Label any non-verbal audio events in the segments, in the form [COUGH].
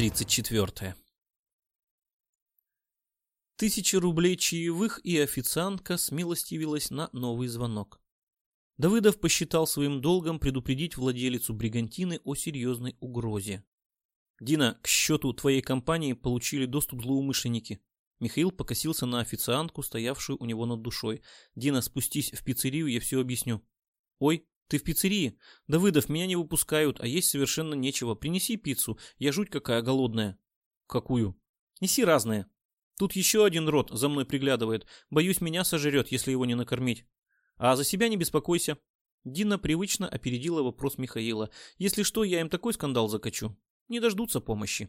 34. Тысяча рублей чаевых и официантка смилостивилась на новый звонок. Давыдов посчитал своим долгом предупредить владелицу бригантины о серьезной угрозе. «Дина, к счету твоей компании получили доступ злоумышленники». Михаил покосился на официантку, стоявшую у него над душой. «Дина, спустись в пиццерию, я все объясню». «Ой, ты в пиццерии? Давыдов, меня не выпускают, а есть совершенно нечего. Принеси пиццу, я жуть какая голодная». «Какую?» «Неси разные. Тут еще один рот за мной приглядывает. Боюсь, меня сожрет, если его не накормить. А за себя не беспокойся». Дина привычно опередила вопрос Михаила. «Если что, я им такой скандал закачу не дождутся помощи.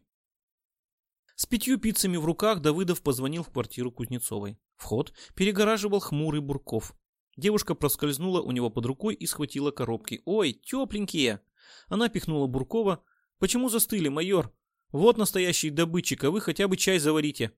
С пятью пиццами в руках Давыдов позвонил в квартиру Кузнецовой. Вход перегораживал хмурый Бурков. Девушка проскользнула у него под рукой и схватила коробки. «Ой, тепленькие!» Она пихнула Буркова. «Почему застыли, майор? Вот настоящий добытчик, а вы хотя бы чай заварите».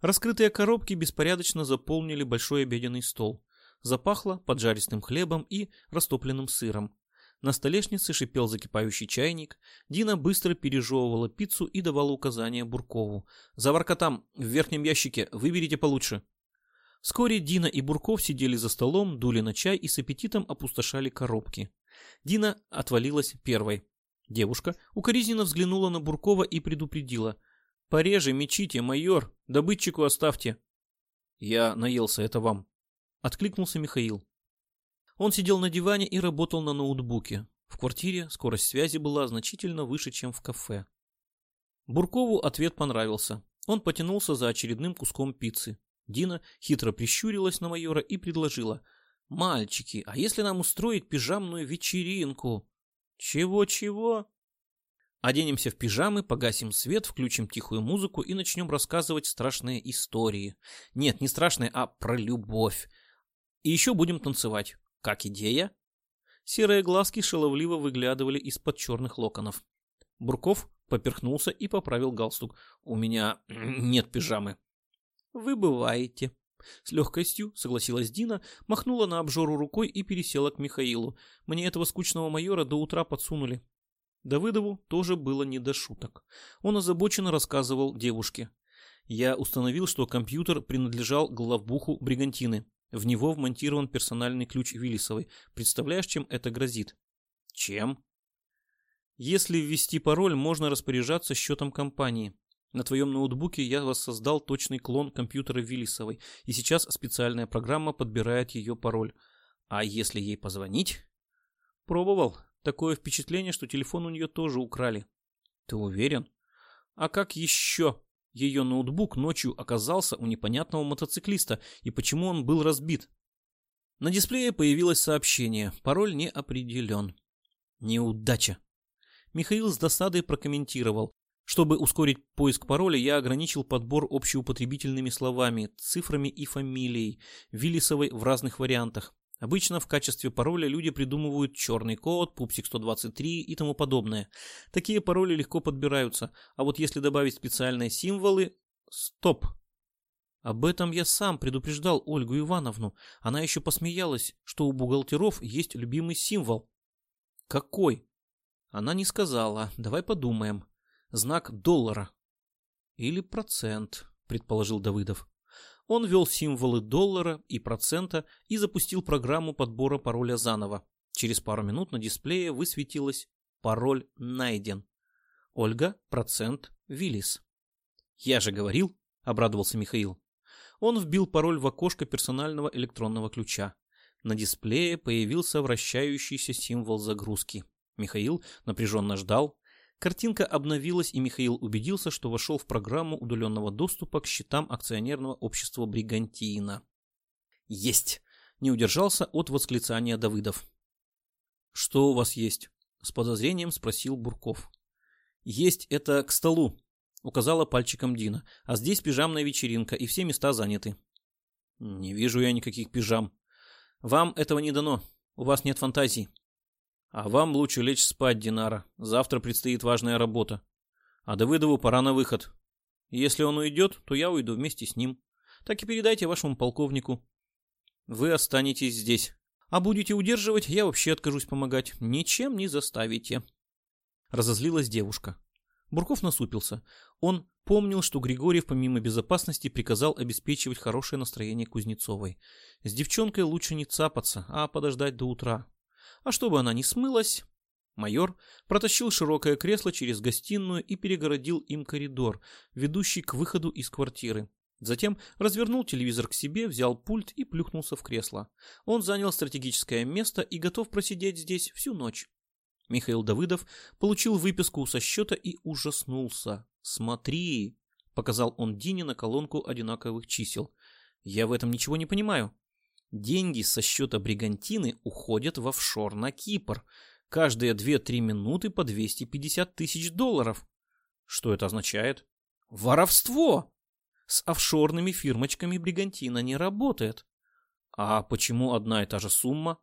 Раскрытые коробки беспорядочно заполнили большой обеденный стол. Запахло поджаристым хлебом и растопленным сыром. На столешнице шипел закипающий чайник. Дина быстро пережевывала пиццу и давала указания Буркову. «Заварка там, в верхнем ящике, выберите получше». Вскоре Дина и Бурков сидели за столом, дули на чай и с аппетитом опустошали коробки. Дина отвалилась первой. Девушка укоризненно взглянула на Буркова и предупредила. «Пореже мечите, майор, добытчику оставьте». «Я наелся, это вам», — откликнулся Михаил. Он сидел на диване и работал на ноутбуке. В квартире скорость связи была значительно выше, чем в кафе. Буркову ответ понравился. Он потянулся за очередным куском пиццы. Дина хитро прищурилась на майора и предложила. «Мальчики, а если нам устроить пижамную вечеринку?» «Чего-чего?» Оденемся в пижамы, погасим свет, включим тихую музыку и начнем рассказывать страшные истории. Нет, не страшные, а про любовь. И еще будем танцевать. Как идея? Серые глазки шаловливо выглядывали из-под черных локонов. Бурков поперхнулся и поправил галстук. «У меня [CLEARS THROAT] нет пижамы». «Вы бываете». С легкостью согласилась Дина, махнула на обжору рукой и пересела к Михаилу. «Мне этого скучного майора до утра подсунули». Давыдову тоже было не до шуток. Он озабоченно рассказывал девушке. «Я установил, что компьютер принадлежал главбуху Бригантины. В него вмонтирован персональный ключ Виллисовой. Представляешь, чем это грозит? Чем? Если ввести пароль, можно распоряжаться счетом компании. На твоем ноутбуке я воссоздал точный клон компьютера Виллисовой, и сейчас специальная программа подбирает ее пароль. А если ей позвонить? Пробовал. Такое впечатление, что телефон у нее тоже украли. Ты уверен? А как еще ее ноутбук ночью оказался у непонятного мотоциклиста и почему он был разбит. На дисплее появилось сообщение. Пароль не определен. Неудача. Михаил с досадой прокомментировал. Чтобы ускорить поиск пароля, я ограничил подбор общеупотребительными словами, цифрами и фамилией, Виллисовой в разных вариантах. Обычно в качестве пароля люди придумывают черный код, пупсик 123 и тому подобное. Такие пароли легко подбираются, а вот если добавить специальные символы... Стоп! Об этом я сам предупреждал Ольгу Ивановну. Она еще посмеялась, что у бухгалтеров есть любимый символ. Какой? Она не сказала. Давай подумаем. Знак доллара. Или процент, предположил Давыдов. Он ввел символы доллара и процента и запустил программу подбора пароля заново. Через пару минут на дисплее высветилось «Пароль найден». Ольга, процент, Виллис. «Я же говорил», — обрадовался Михаил. Он вбил пароль в окошко персонального электронного ключа. На дисплее появился вращающийся символ загрузки. Михаил напряженно ждал, Картинка обновилась, и Михаил убедился, что вошел в программу удаленного доступа к счетам акционерного общества «Бригантина». «Есть!» — не удержался от восклицания Давыдов. «Что у вас есть?» — с подозрением спросил Бурков. «Есть это к столу», — указала пальчиком Дина. «А здесь пижамная вечеринка, и все места заняты». «Не вижу я никаких пижам. Вам этого не дано. У вас нет фантазий. А вам лучше лечь спать, Динара. Завтра предстоит важная работа. А Давыдову пора на выход. Если он уйдет, то я уйду вместе с ним. Так и передайте вашему полковнику. Вы останетесь здесь. А будете удерживать, я вообще откажусь помогать. Ничем не заставите. Разозлилась девушка. Бурков насупился. Он помнил, что Григорьев помимо безопасности приказал обеспечивать хорошее настроение Кузнецовой. С девчонкой лучше не цапаться, а подождать до утра. А чтобы она не смылась... Майор протащил широкое кресло через гостиную и перегородил им коридор, ведущий к выходу из квартиры. Затем развернул телевизор к себе, взял пульт и плюхнулся в кресло. Он занял стратегическое место и готов просидеть здесь всю ночь. Михаил Давыдов получил выписку со счета и ужаснулся. «Смотри!» — показал он Дине на колонку одинаковых чисел. «Я в этом ничего не понимаю. Деньги со счета бригантины уходят в офшор на Кипр. Каждые 2-3 минуты по 250 тысяч долларов. Что это означает? Воровство! С офшорными фирмочками бригантина не работает. А почему одна и та же сумма?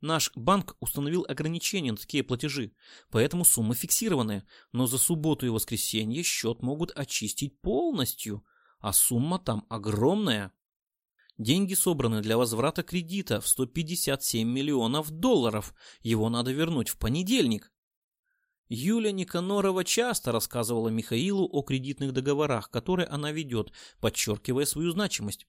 Наш банк установил ограничения на такие платежи, поэтому суммы фиксированные, но за субботу и воскресенье счет могут очистить полностью, а сумма там огромная. Деньги собраны для возврата кредита в 157 миллионов долларов, его надо вернуть в понедельник. Юля Никанорова часто рассказывала Михаилу о кредитных договорах, которые она ведет, подчеркивая свою значимость.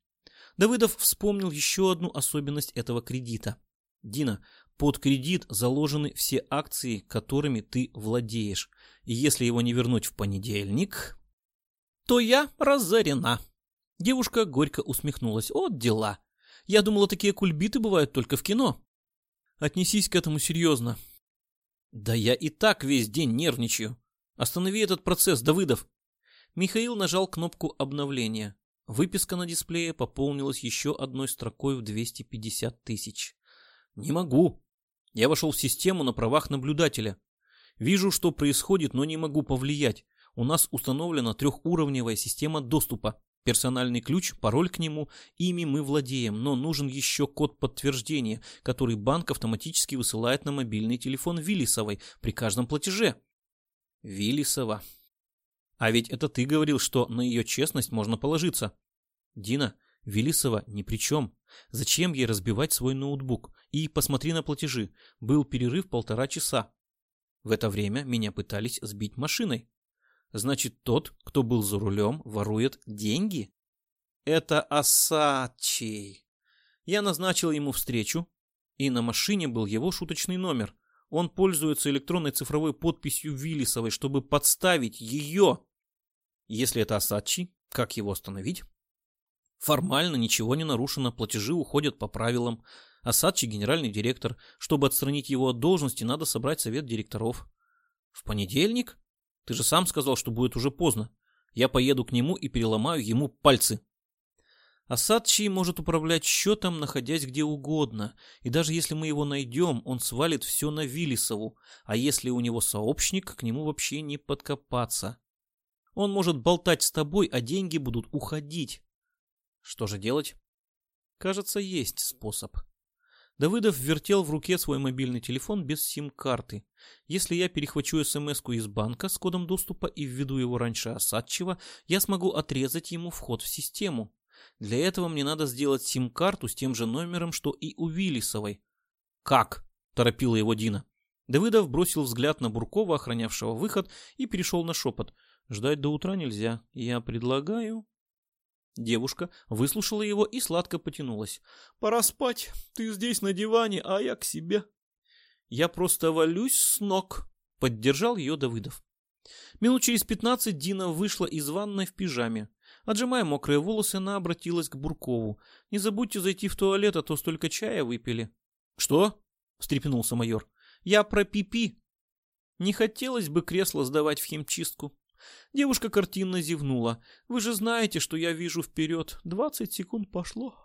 Давыдов вспомнил еще одну особенность этого кредита. Дина, под кредит заложены все акции, которыми ты владеешь. И если его не вернуть в понедельник, то я разорена. Девушка горько усмехнулась. От дела. Я думала, такие кульбиты бывают только в кино. Отнесись к этому серьезно. Да я и так весь день нервничаю. Останови этот процесс, Давыдов. Михаил нажал кнопку обновления. Выписка на дисплее пополнилась еще одной строкой в 250 тысяч. Не могу. Я вошел в систему на правах наблюдателя. Вижу, что происходит, но не могу повлиять. У нас установлена трехуровневая система доступа. Персональный ключ, пароль к нему, ими мы владеем, но нужен еще код подтверждения, который банк автоматически высылает на мобильный телефон Виллисовой при каждом платеже. Виллисова. А ведь это ты говорил, что на ее честность можно положиться. Дина, Велисова ни при чем. Зачем ей разбивать свой ноутбук? И посмотри на платежи. Был перерыв полтора часа. В это время меня пытались сбить машиной. Значит, тот, кто был за рулем, ворует деньги? Это Асачи. Я назначил ему встречу, и на машине был его шуточный номер. Он пользуется электронной цифровой подписью Виллисовой, чтобы подставить ее. Если это Асачи, как его остановить? Формально ничего не нарушено, платежи уходят по правилам. Асадчи генеральный директор. Чтобы отстранить его от должности, надо собрать совет директоров. В понедельник? Ты же сам сказал, что будет уже поздно. Я поеду к нему и переломаю ему пальцы. Асадчи может управлять счетом, находясь где угодно, и даже если мы его найдем, он свалит все на Виллисову, а если у него сообщник, к нему вообще не подкопаться. Он может болтать с тобой, а деньги будут уходить. Что же делать? Кажется, есть способ. Давыдов вертел в руке свой мобильный телефон без сим-карты. Если я перехвачу смс из банка с кодом доступа и введу его раньше Осадчева, я смогу отрезать ему вход в систему. Для этого мне надо сделать сим-карту с тем же номером, что и у Виллисовой. «Как?» – торопила его Дина. Давыдов бросил взгляд на Буркова, охранявшего выход, и перешел на шепот. «Ждать до утра нельзя. Я предлагаю...» Девушка выслушала его и сладко потянулась. «Пора спать. Ты здесь на диване, а я к себе». «Я просто валюсь с ног», — поддержал ее Давыдов. Минут через пятнадцать Дина вышла из ванной в пижаме. Отжимая мокрые волосы, она обратилась к Буркову. «Не забудьте зайти в туалет, а то столько чая выпили». «Что?» — встрепенулся майор. «Я про пипи. -пи. Не хотелось бы кресло сдавать в химчистку». Девушка картинно зевнула. «Вы же знаете, что я вижу вперед. Двадцать секунд пошло».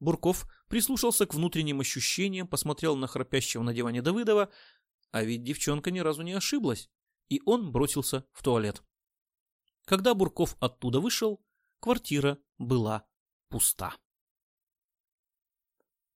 Бурков прислушался к внутренним ощущениям, посмотрел на храпящего на диване Давыдова, а ведь девчонка ни разу не ошиблась, и он бросился в туалет. Когда Бурков оттуда вышел, квартира была пуста.